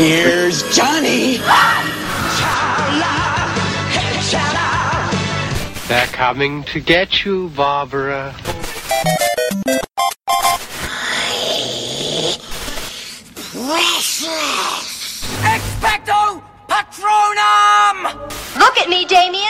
Here's Johnny. They're coming to get you, Barbara. Expecto Patronum! Look at me, Damien.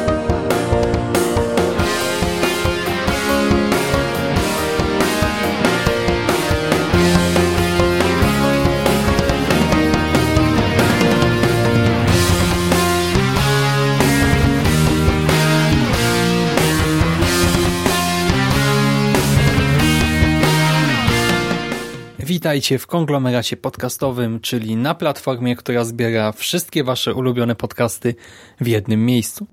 Witajcie w konglomeracie podcastowym, czyli na platformie, która zbiera wszystkie wasze ulubione podcasty w jednym miejscu.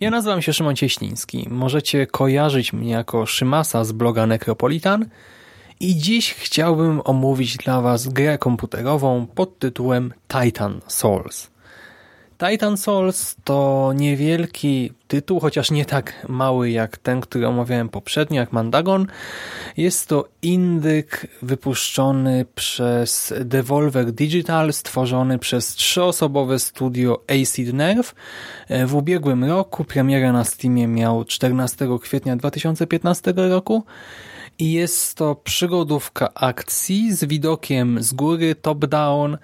Ja nazywam się Szymon Cieśliński. Możecie kojarzyć mnie jako Szymasa z bloga Necropolitan i dziś chciałbym omówić dla was grę komputerową pod tytułem Titan Souls. Titan Souls to niewielki tytuł, chociaż nie tak mały jak ten, który omawiałem poprzednio, jak Mandagon. Jest to indyk wypuszczony przez Devolver Digital, stworzony przez trzyosobowe studio Acid Nerve. W ubiegłym roku premierę na Steamie miał 14 kwietnia 2015 roku i jest to przygodówka akcji z widokiem z góry, top-down,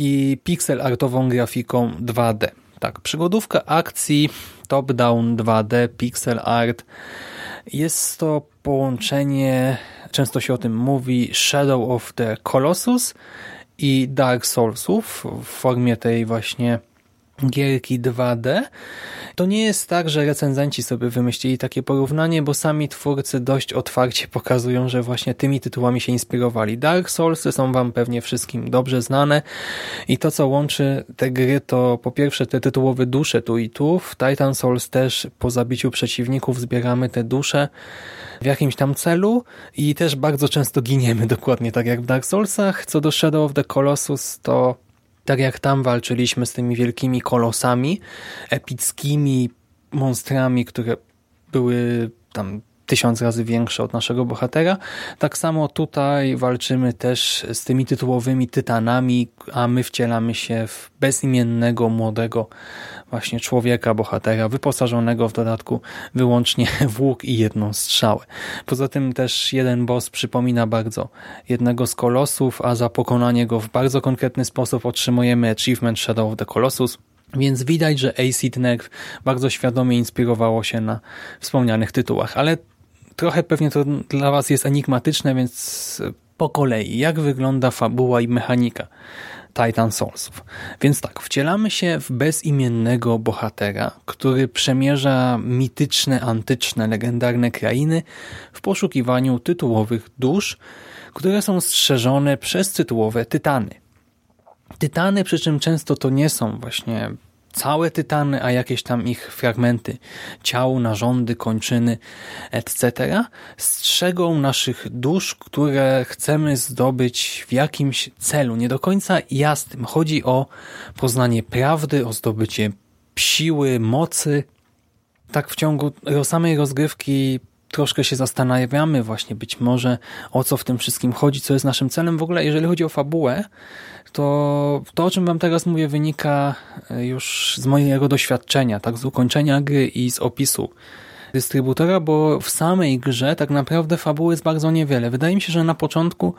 i pixel artową grafiką 2D. Tak, przygodówka akcji top-down 2D, pixel art. Jest to połączenie, często się o tym mówi, Shadow of the Colossus i Dark Soulsów w formie tej właśnie gierki 2D. To nie jest tak, że recenzenci sobie wymyślili takie porównanie, bo sami twórcy dość otwarcie pokazują, że właśnie tymi tytułami się inspirowali. Dark Soulsy są wam pewnie wszystkim dobrze znane i to, co łączy te gry, to po pierwsze te tytułowe dusze tu i tu. W Titan Souls też po zabiciu przeciwników zbieramy te dusze w jakimś tam celu i też bardzo często giniemy, dokładnie tak jak w Dark Soulsach. Co do Shadow of the Colossus, to tak jak tam walczyliśmy z tymi wielkimi kolosami, epickimi monstrami, które były tam tysiąc razy większe od naszego bohatera. Tak samo tutaj walczymy też z tymi tytułowymi tytanami, a my wcielamy się w bezimiennego, młodego właśnie człowieka, bohatera, wyposażonego w dodatku wyłącznie w łuk i jedną strzałę. Poza tym też jeden boss przypomina bardzo jednego z kolosów, a za pokonanie go w bardzo konkretny sposób otrzymujemy achievement Shadow of the Colossus, więc widać, że Acid Nerve bardzo świadomie inspirowało się na wspomnianych tytułach, ale trochę pewnie to dla Was jest enigmatyczne, więc po kolei. Jak wygląda fabuła i mechanika Titan Soulsów? Więc tak, wcielamy się w bezimiennego bohatera, który przemierza mityczne, antyczne, legendarne krainy w poszukiwaniu tytułowych dusz, które są strzeżone przez tytułowe tytany. Tytany, przy czym często to nie są właśnie całe tytany, a jakieś tam ich fragmenty ciał, narządy, kończyny, etc. strzegą naszych dusz, które chcemy zdobyć w jakimś celu. Nie do końca jasnym. Chodzi o poznanie prawdy, o zdobycie siły, mocy. Tak w ciągu samej rozgrywki troszkę się zastanawiamy właśnie być może o co w tym wszystkim chodzi, co jest naszym celem. W ogóle jeżeli chodzi o fabułę, to to, o czym wam teraz mówię, wynika e, już z mojego doświadczenia, tak z ukończenia gry i z opisu dystrybutora, bo w samej grze tak naprawdę fabuły jest bardzo niewiele. Wydaje mi się, że na początku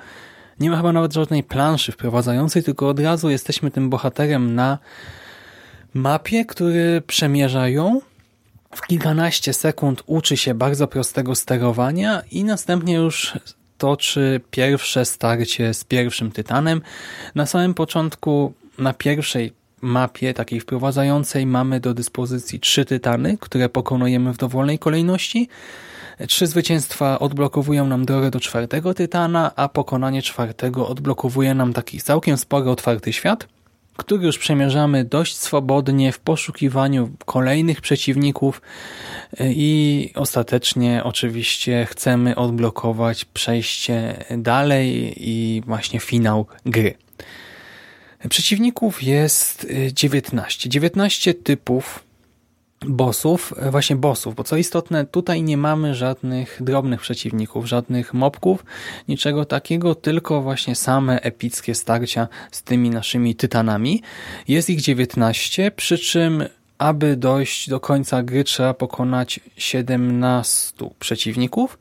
nie ma chyba nawet żadnej planszy wprowadzającej, tylko od razu jesteśmy tym bohaterem na mapie, który przemierza ją w kilkanaście sekund uczy się bardzo prostego sterowania i następnie już toczy pierwsze starcie z pierwszym tytanem. Na samym początku, na pierwszej mapie takiej wprowadzającej mamy do dyspozycji trzy tytany, które pokonujemy w dowolnej kolejności. Trzy zwycięstwa odblokowują nam drogę do czwartego tytana, a pokonanie czwartego odblokowuje nam taki całkiem spory otwarty świat, który już przemierzamy dość swobodnie w poszukiwaniu kolejnych przeciwników i ostatecznie oczywiście chcemy odblokować przejście dalej i właśnie finał gry. Przeciwników jest 19. 19 typów bossów, właśnie bossów, bo co istotne, tutaj nie mamy żadnych drobnych przeciwników, żadnych mobków, niczego takiego, tylko właśnie same epickie starcia z tymi naszymi tytanami. Jest ich 19, przy czym aby dojść do końca gry trzeba pokonać 17 przeciwników.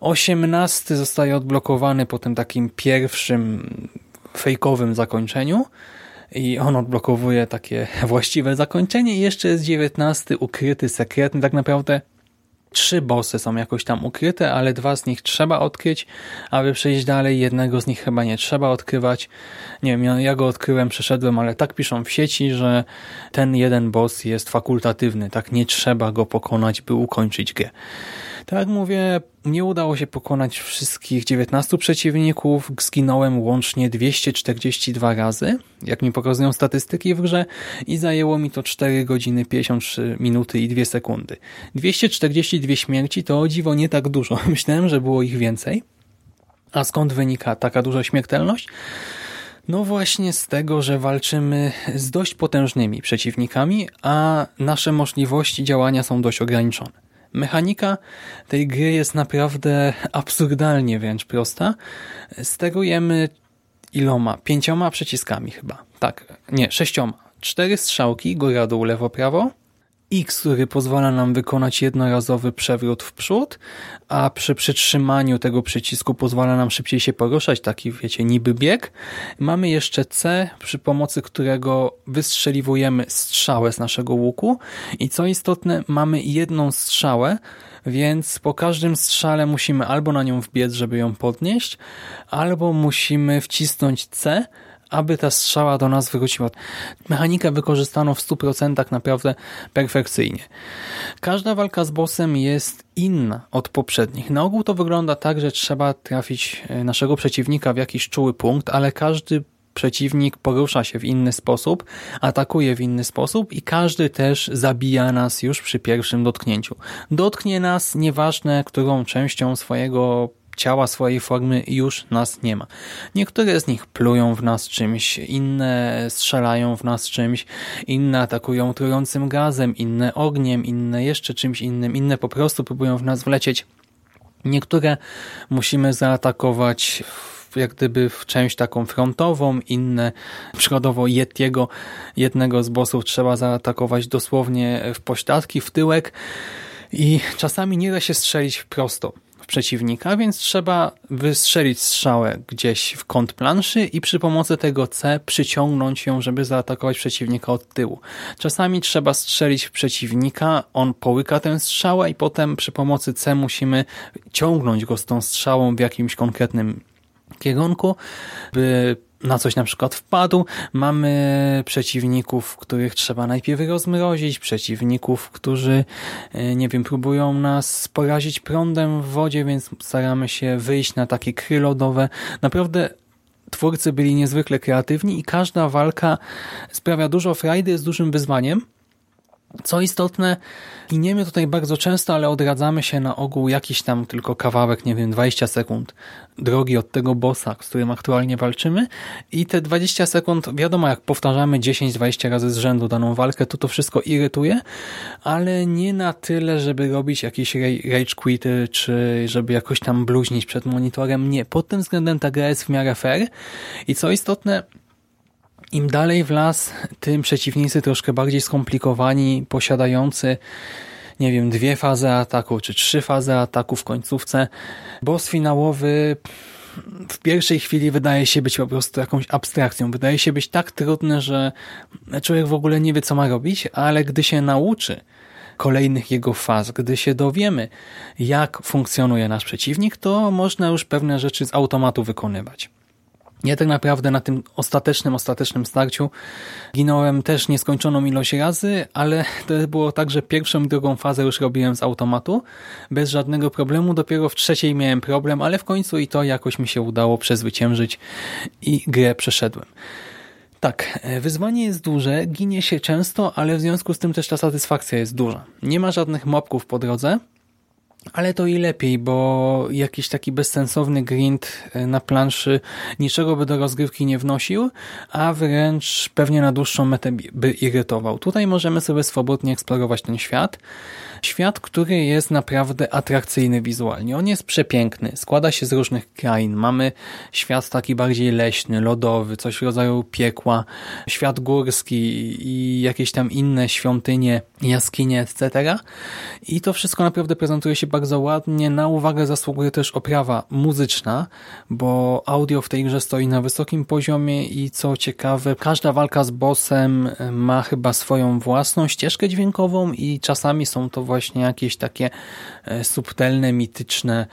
18 zostaje odblokowany po tym takim pierwszym fejkowym zakończeniu i on odblokowuje takie właściwe zakończenie i jeszcze jest 19 ukryty, sekretny, tak naprawdę trzy bossy są jakoś tam ukryte, ale dwa z nich trzeba odkryć, aby przejść dalej, jednego z nich chyba nie trzeba odkrywać. Nie wiem, ja go odkryłem, przeszedłem, ale tak piszą w sieci, że ten jeden boss jest fakultatywny, tak nie trzeba go pokonać, by ukończyć grę. Tak mówię, nie udało się pokonać wszystkich 19 przeciwników, zginąłem łącznie 242 razy, jak mi pokazują statystyki w grze i zajęło mi to 4 godziny 53 minuty i 2 sekundy. 242 śmierci to o dziwo nie tak dużo, myślałem, że było ich więcej. A skąd wynika taka duża śmiertelność? No właśnie z tego, że walczymy z dość potężnymi przeciwnikami, a nasze możliwości działania są dość ograniczone. Mechanika tej gry jest naprawdę absurdalnie wręcz prosta. Sterujemy iloma? Pięcioma przyciskami chyba. Tak, nie, sześcioma. Cztery strzałki, góra, dół, lewo, prawo X, który pozwala nam wykonać jednorazowy przewrót w przód, a przy przytrzymaniu tego przycisku pozwala nam szybciej się poruszać, taki wiecie, niby bieg. Mamy jeszcze C, przy pomocy którego wystrzeliwujemy strzałę z naszego łuku i co istotne, mamy jedną strzałę, więc po każdym strzale musimy albo na nią wbiec, żeby ją podnieść, albo musimy wcisnąć C, aby ta strzała do nas wróciła. Mechanikę wykorzystano w 100% naprawdę perfekcyjnie. Każda walka z bossem jest inna od poprzednich. Na ogół to wygląda tak, że trzeba trafić e, naszego przeciwnika w jakiś czuły punkt, ale każdy przeciwnik porusza się w inny sposób, atakuje w inny sposób i każdy też zabija nas już przy pierwszym dotknięciu. Dotknie nas nieważne którą częścią swojego ciała, swojej formy już nas nie ma. Niektóre z nich plują w nas czymś, inne strzelają w nas czymś, inne atakują trującym gazem, inne ogniem, inne jeszcze czymś innym, inne po prostu próbują w nas wlecieć. Niektóre musimy zaatakować jak gdyby w część taką frontową, inne przykładowo Yetiego, jednego z bossów trzeba zaatakować dosłownie w pośladki, w tyłek i czasami nie da się strzelić prosto przeciwnika, więc trzeba wystrzelić strzałę gdzieś w kąt planszy i przy pomocy tego C przyciągnąć ją, żeby zaatakować przeciwnika od tyłu. Czasami trzeba strzelić w przeciwnika, on połyka tę strzałę i potem przy pomocy C musimy ciągnąć go z tą strzałą w jakimś konkretnym kierunku, by na coś na przykład wpadł. Mamy przeciwników, których trzeba najpierw rozmrozić, przeciwników, którzy, e, nie wiem, próbują nas porazić prądem w wodzie, więc staramy się wyjść na takie kry lodowe. Naprawdę twórcy byli niezwykle kreatywni i każda walka sprawia dużo frajdy, z dużym wyzwaniem. Co istotne, giniemy tutaj bardzo często, ale odradzamy się na ogół jakiś tam tylko kawałek, nie wiem, 20 sekund drogi od tego bossa, z którym aktualnie walczymy i te 20 sekund, wiadomo, jak powtarzamy 10-20 razy z rzędu daną walkę, to to wszystko irytuje, ale nie na tyle, żeby robić jakieś rage quity, czy żeby jakoś tam bluźnić przed monitorem. Nie, pod tym względem ta gra jest w miarę fair i co istotne, im dalej w las, tym przeciwnicy troszkę bardziej skomplikowani, posiadający nie wiem, dwie fazy ataku, czy trzy fazy ataku w końcówce. Boss finałowy w pierwszej chwili wydaje się być po prostu jakąś abstrakcją. Wydaje się być tak trudny, że człowiek w ogóle nie wie, co ma robić, ale gdy się nauczy kolejnych jego faz, gdy się dowiemy, jak funkcjonuje nasz przeciwnik, to można już pewne rzeczy z automatu wykonywać. Ja tak naprawdę na tym ostatecznym, ostatecznym starciu ginąłem też nieskończoną ilość razy, ale to było tak, że pierwszą i drugą fazę już robiłem z automatu, bez żadnego problemu. Dopiero w trzeciej miałem problem, ale w końcu i to jakoś mi się udało przezwyciężyć i grę przeszedłem. Tak, e, wyzwanie jest duże, ginie się często, ale w związku z tym też ta satysfakcja jest duża. Nie ma żadnych mopków po drodze, ale to i lepiej, bo jakiś taki bezsensowny grind e, na planszy niczego by do rozgrywki nie wnosił, a wręcz pewnie na dłuższą metę by irytował. Tutaj możemy sobie swobodnie eksplorować ten świat. Świat, który jest naprawdę atrakcyjny wizualnie. On jest przepiękny, składa się z różnych krain. Mamy świat taki bardziej leśny, lodowy, coś w rodzaju piekła, świat górski i jakieś tam inne świątynie, jaskinie, etc. I to wszystko naprawdę prezentuje się bardzo ładnie. Na uwagę zasługuje też oprawa muzyczna, bo audio w tej grze stoi na wysokim poziomie i co ciekawe, każda walka z bossem ma chyba swoją własną ścieżkę dźwiękową i czasami są to właśnie jakieś takie e, subtelne, mityczne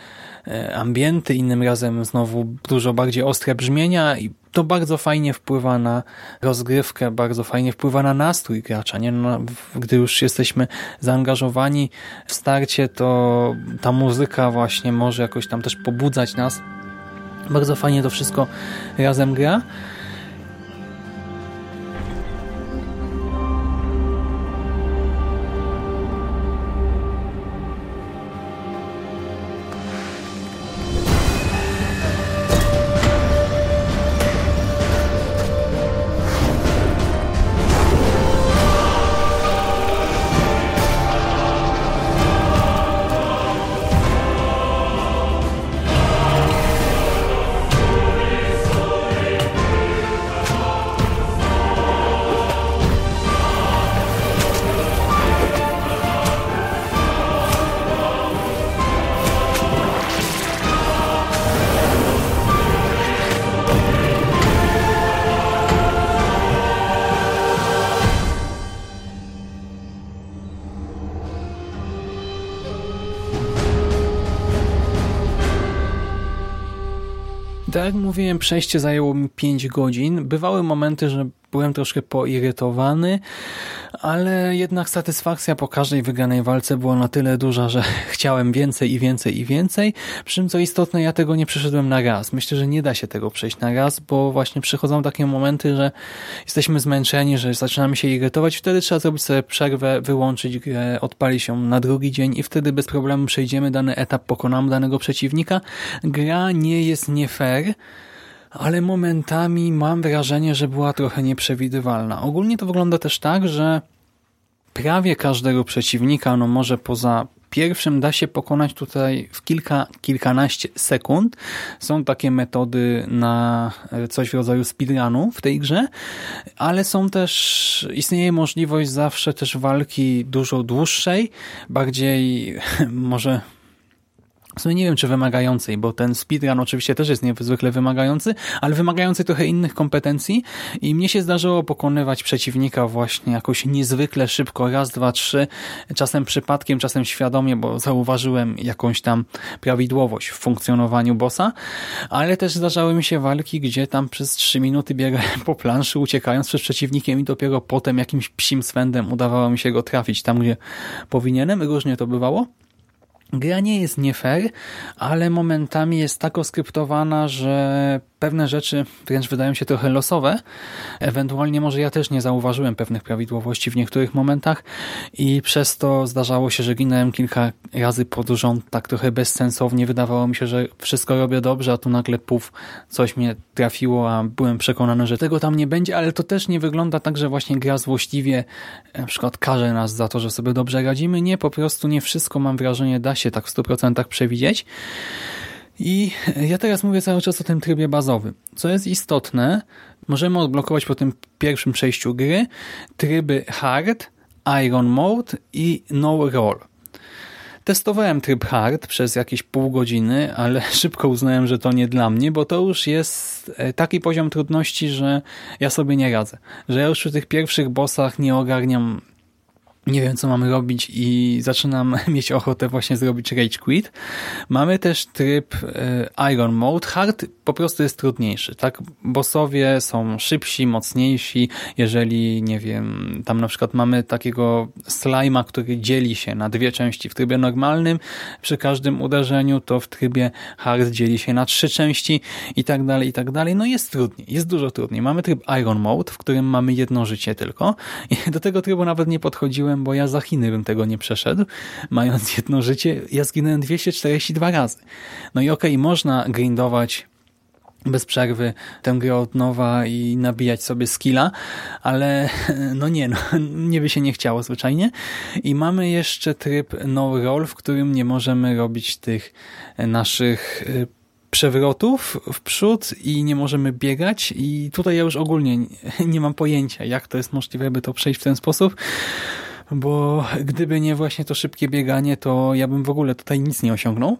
e, ambienty, innym razem znowu dużo bardziej ostre brzmienia i to bardzo fajnie wpływa na rozgrywkę, bardzo fajnie wpływa na nastrój gracza. Nie? No, gdy już jesteśmy zaangażowani w starcie, to ta muzyka właśnie może jakoś tam też pobudzać nas. Bardzo fajnie to wszystko razem gra. Tak jak mówiłem, przejście zajęło mi 5 godzin. Bywały momenty, że byłem troszkę poirytowany, ale jednak satysfakcja po każdej wygranej walce była na tyle duża, że chciałem więcej i więcej i więcej. Przy czym co istotne, ja tego nie przeszedłem na raz. Myślę, że nie da się tego przejść na raz, bo właśnie przychodzą takie momenty, że jesteśmy zmęczeni, że zaczynamy się irytować. Wtedy trzeba zrobić sobie przerwę, wyłączyć grę, odpalić ją na drugi dzień i wtedy bez problemu przejdziemy dany etap, pokonamy danego przeciwnika. Gra nie jest nie fair, ale momentami mam wrażenie, że była trochę nieprzewidywalna. Ogólnie to wygląda też tak, że prawie każdego przeciwnika, no może poza pierwszym da się pokonać tutaj w kilka, kilkanaście sekund. Są takie metody na coś w rodzaju speedrunu w tej grze, ale są też, istnieje możliwość zawsze też walki dużo dłuższej, bardziej może w sumie nie wiem, czy wymagającej, bo ten speedrun oczywiście też jest niezwykle wymagający, ale wymagający trochę innych kompetencji i mnie się zdarzyło pokonywać przeciwnika właśnie jakoś niezwykle szybko, raz, dwa, trzy, czasem przypadkiem, czasem świadomie, bo zauważyłem jakąś tam prawidłowość w funkcjonowaniu bossa, ale też zdarzały mi się walki, gdzie tam przez trzy minuty biegałem po planszy, uciekając przed przeciwnikiem i dopiero potem jakimś psim swędem udawało mi się go trafić tam, gdzie powinienem. Różnie to bywało. Gra nie jest nie fair, ale momentami jest tak oskryptowana, że pewne rzeczy wręcz wydają się trochę losowe. Ewentualnie może ja też nie zauważyłem pewnych prawidłowości w niektórych momentach i przez to zdarzało się, że ginąłem kilka razy pod rząd tak trochę bezsensownie. Wydawało mi się, że wszystko robię dobrze, a tu nagle puf, coś mnie trafiło, a byłem przekonany, że tego tam nie będzie, ale to też nie wygląda tak, że właśnie gra złośliwie na przykład karze nas za to, że sobie dobrze radzimy. Nie, po prostu nie wszystko mam wrażenie da się tak w 100% przewidzieć. I ja teraz mówię cały czas o tym trybie bazowym. Co jest istotne, możemy odblokować po tym pierwszym przejściu gry tryby Hard, Iron Mode i No Roll. Testowałem tryb hard przez jakieś pół godziny, ale szybko uznałem, że to nie dla mnie, bo to już jest e, taki poziom trudności, że ja sobie nie radzę. Że ja już przy tych pierwszych bossach nie ogarniam nie wiem, co mamy robić i zaczynam mieć ochotę właśnie zrobić Rage Quit. Mamy też tryb e, Iron Mode. Hard po prostu jest trudniejszy, tak? Bossowie są szybsi, mocniejsi. Jeżeli, nie wiem, tam na przykład mamy takiego slima, który dzieli się na dwie części w trybie normalnym, przy każdym uderzeniu, to w trybie hard dzieli się na trzy części i tak dalej, i tak dalej. No jest trudniej, jest dużo trudniej. Mamy tryb Iron Mode, w którym mamy jedno życie tylko i do tego trybu nawet nie podchodziłem, bo ja za Chiny bym tego nie przeszedł, mając jedno życie. Ja zginąłem 242 razy. No i okej, okay, można grindować bez przerwy tę grę od nowa i nabijać sobie skilla, ale no nie, no, nie by się nie chciało zwyczajnie. I mamy jeszcze tryb no roll, w którym nie możemy robić tych naszych y, przewrotów w przód i nie możemy biegać i tutaj ja już ogólnie nie mam pojęcia, jak to jest możliwe, by to przejść w ten sposób bo gdyby nie właśnie to szybkie bieganie, to ja bym w ogóle tutaj nic nie osiągnął.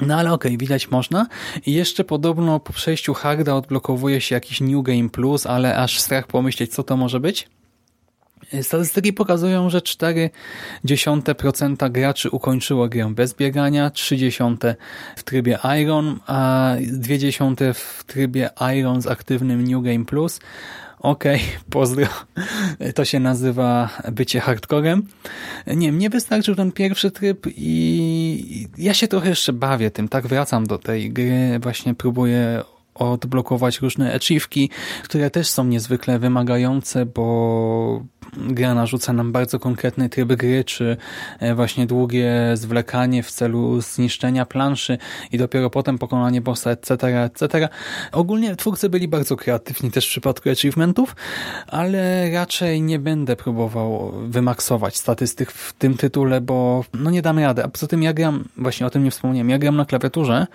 No ale okej, okay, widać można. I jeszcze podobno po przejściu harda odblokowuje się jakiś New Game Plus, ale aż strach pomyśleć, co to może być. Statystyki pokazują, że 0,4% graczy ukończyło grę bez biegania, 0,3% w trybie Iron, a 0,2% w trybie Iron z aktywnym New Game Plus, Okej, okay, pozdro. To się nazywa bycie hardcorem. Nie, mnie wystarczył ten pierwszy tryb i ja się trochę jeszcze bawię tym, tak? Wracam do tej gry, właśnie próbuję odblokować różne achievki, które też są niezwykle wymagające, bo gra narzuca nam bardzo konkretny tryb gry, czy e, właśnie długie zwlekanie w celu zniszczenia planszy i dopiero potem pokonanie bossa, etc., etc. Ogólnie twórcy byli bardzo kreatywni też w przypadku achievementów, ale raczej nie będę próbował wymaksować statystyk w tym tytule, bo no nie dam rady. A poza tym ja gram, właśnie o tym nie wspomniałem, ja gram na klawiaturze,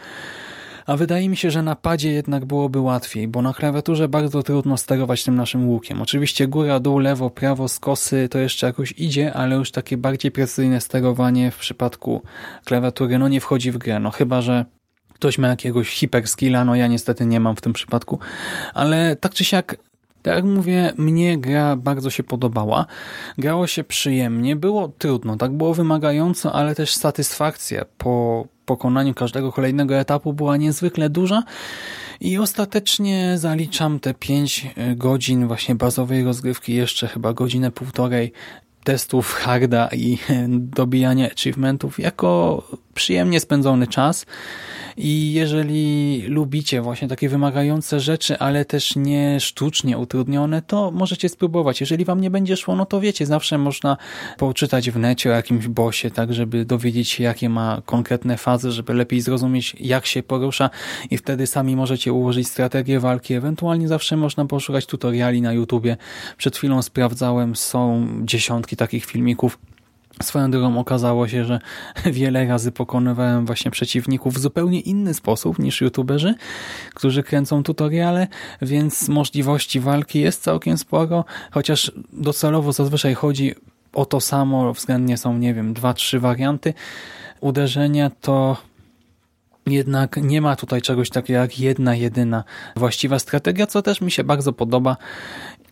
a wydaje mi się, że na padzie jednak byłoby łatwiej, bo na klawiaturze bardzo trudno sterować tym naszym łukiem. Oczywiście góra, dół, lewo, prawo, skosy to jeszcze jakoś idzie, ale już takie bardziej precyzyjne sterowanie w przypadku klawiatury no nie wchodzi w grę. No chyba, że ktoś ma jakiegoś hiperskilla, no ja niestety nie mam w tym przypadku, ale tak czy siak tak jak mówię, mnie gra bardzo się podobała. Grało się przyjemnie, było trudno, tak było wymagająco, ale też satysfakcja po pokonaniu każdego kolejnego etapu była niezwykle duża. I ostatecznie zaliczam te 5 godzin właśnie bazowej rozgrywki, jeszcze chyba godzinę, półtorej testów harda i dobijania achievementów jako przyjemnie spędzony czas i jeżeli lubicie właśnie takie wymagające rzeczy, ale też nie sztucznie utrudnione, to możecie spróbować. Jeżeli wam nie będzie szło, no to wiecie, zawsze można poczytać w necie o jakimś bosie, tak żeby dowiedzieć się, jakie ma konkretne fazy, żeby lepiej zrozumieć, jak się porusza i wtedy sami możecie ułożyć strategię walki. Ewentualnie zawsze można poszukać tutoriali na YouTubie. Przed chwilą sprawdzałem, są dziesiątki takich filmików, Swoją drogą okazało się, że wiele razy pokonywałem właśnie przeciwników w zupełnie inny sposób niż youtuberzy, którzy kręcą tutoriale, więc możliwości walki jest całkiem sporo, chociaż docelowo zazwyczaj chodzi o to samo, względnie są, nie wiem, dwa, trzy warianty uderzenia, to jednak nie ma tutaj czegoś takiego jak jedna, jedyna właściwa strategia, co też mi się bardzo podoba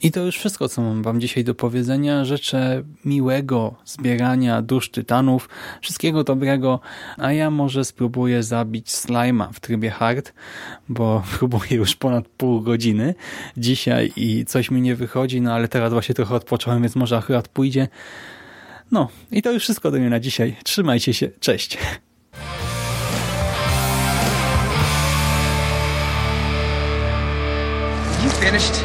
i to już wszystko, co mam wam dzisiaj do powiedzenia. Życzę miłego zbierania dusz tytanów, wszystkiego dobrego, a ja może spróbuję zabić slima w trybie hard, bo próbuję już ponad pół godziny dzisiaj i coś mi nie wychodzi, no ale teraz właśnie trochę odpocząłem, więc może akurat pójdzie. No i to już wszystko do mnie na dzisiaj. Trzymajcie się, cześć! You finished?